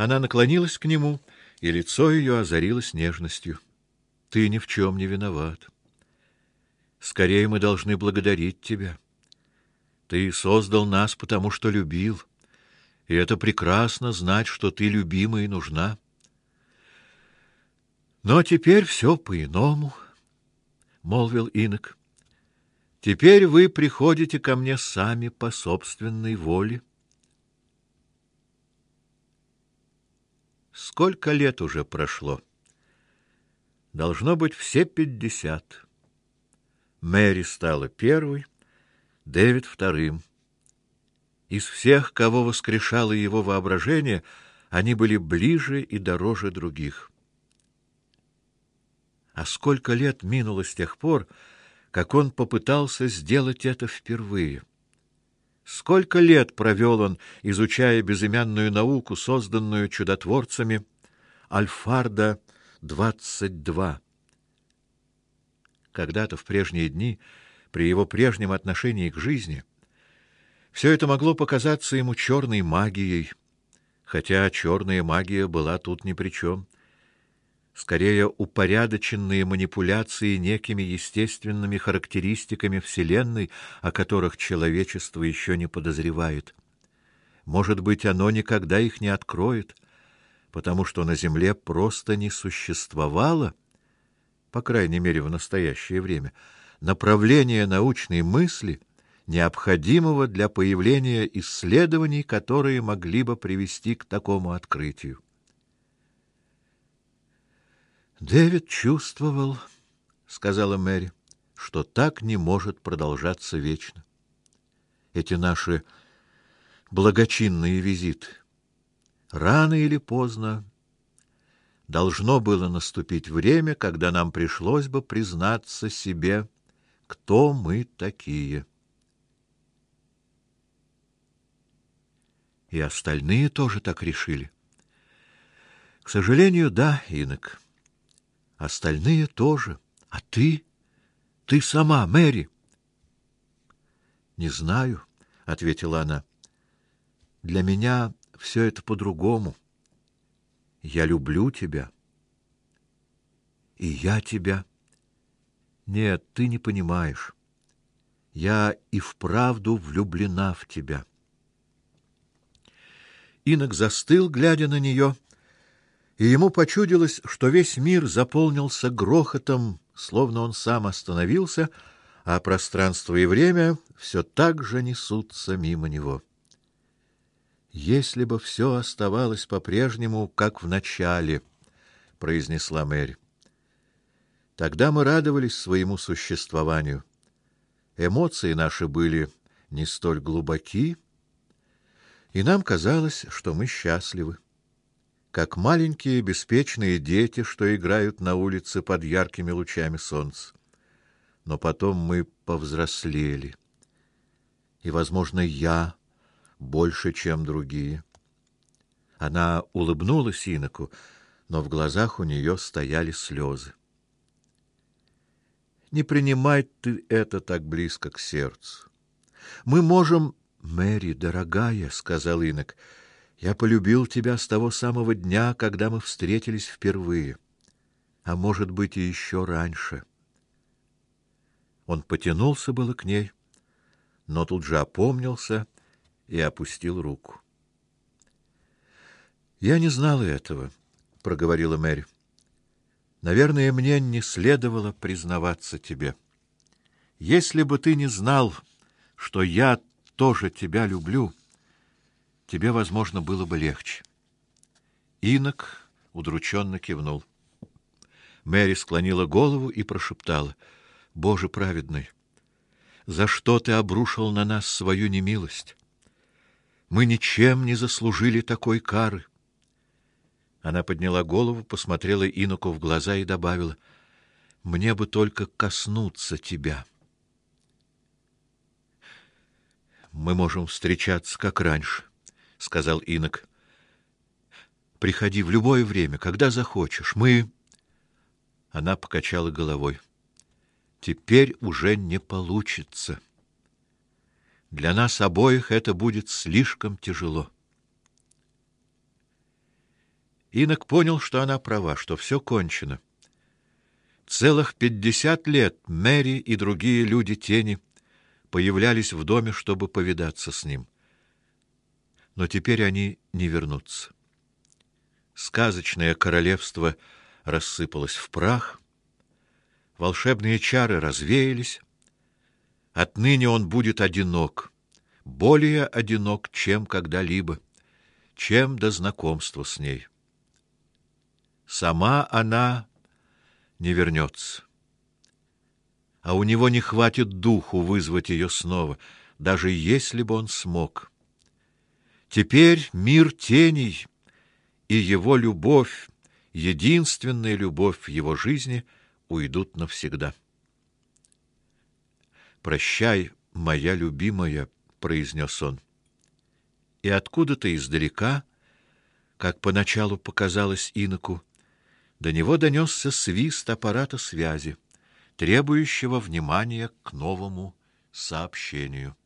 Она наклонилась к нему, и лицо ее озарилось нежностью. Ты ни в чем не виноват. Скорее мы должны благодарить тебя. Ты создал нас, потому что любил. И это прекрасно знать, что ты любима и нужна. Но теперь все по-иному, молвил Инок. Теперь вы приходите ко мне сами по собственной воле. Сколько лет уже прошло? Должно быть все пятьдесят. Мэри стала первой, Дэвид вторым. Из всех, кого воскрешало его воображение, они были ближе и дороже других. А сколько лет минуло с тех пор, как он попытался сделать это впервые? Сколько лет провел он, изучая безымянную науку, созданную чудотворцами Альфарда 22. Когда-то в прежние дни, при его прежнем отношении к жизни, все это могло показаться ему черной магией, хотя черная магия была тут ни при чем. Скорее упорядоченные манипуляции некими естественными характеристиками вселенной, о которых человечество еще не подозревает. Может быть, оно никогда их не откроет, потому что на земле просто не существовало, по крайней мере, в настоящее время, направления научной мысли, необходимого для появления исследований, которые могли бы привести к такому открытию. Дэвид чувствовал, сказала Мэри, что так не может продолжаться вечно. Эти наши благочинные визиты рано или поздно должно было наступить время, когда нам пришлось бы признаться себе, кто мы такие. И остальные тоже так решили. К сожалению, да, Инок. Остальные тоже. А ты? Ты сама, Мэри? Не знаю, ответила она. Для меня все это по-другому. Я люблю тебя. И я тебя. Нет, ты не понимаешь. Я и вправду влюблена в тебя. Инок застыл, глядя на нее, и ему почудилось, что весь мир заполнился грохотом, словно он сам остановился, а пространство и время все так же несутся мимо него. Если бы все оставалось по-прежнему, как в начале, произнесла Мэри. Тогда мы радовались своему существованию. Эмоции наши были не столь глубоки, и нам казалось, что мы счастливы. Как маленькие беспечные дети, что играют на улице под яркими лучами солнца. Но потом мы повзрослели. И, возможно, я больше, чем другие. Она улыбнулась Иноку, но в глазах у нее стояли слезы. Не принимай ты это так близко к сердцу. Мы можем, Мэри, дорогая, сказал Инок. Я полюбил тебя с того самого дня, когда мы встретились впервые. А может быть, и еще раньше. Он потянулся было к ней, но тут же опомнился и опустил руку. Я не знала этого, проговорила Мэри. Наверное, мне не следовало признаваться тебе. Если бы ты не знал, что я тоже тебя люблю, тебе, возможно, было бы легче. Инок удрученно кивнул. Мэри склонила голову и прошептала: "Боже праведный, за что ты обрушил на нас свою немилость? Мы ничем не заслужили такой кары. Она подняла голову, посмотрела Иноку в глаза и добавила: "Мне бы только коснуться тебя. Мы можем встречаться как раньше", сказал Инок. "Приходи в любое время, когда захочешь. Мы Она покачала головой. Теперь уже не получится. Для нас обоих это будет слишком тяжело. Инок понял, что она права, что все кончено. Целых пятьдесят лет Мэри и другие люди тени появлялись в доме, чтобы повидаться с ним. Но теперь они не вернутся. Сказочное королевство рассыпалось в прах, волшебные чары развеялись. Отныне он будет одинок, более одинок, чем когда-либо, чем до знакомства с ней. Сама она не вернется. А у него не хватит духу вызвать ее снова, даже если бы он смог. Теперь мир теней и его любовь, единственная любовь в его жизни, уйдут навсегда. Прощай, моя любимая, произнес он. И откуда-то издалека, как поначалу показалось иноку, до него донесся свист аппарата связи, требующего внимания к новому сообщению.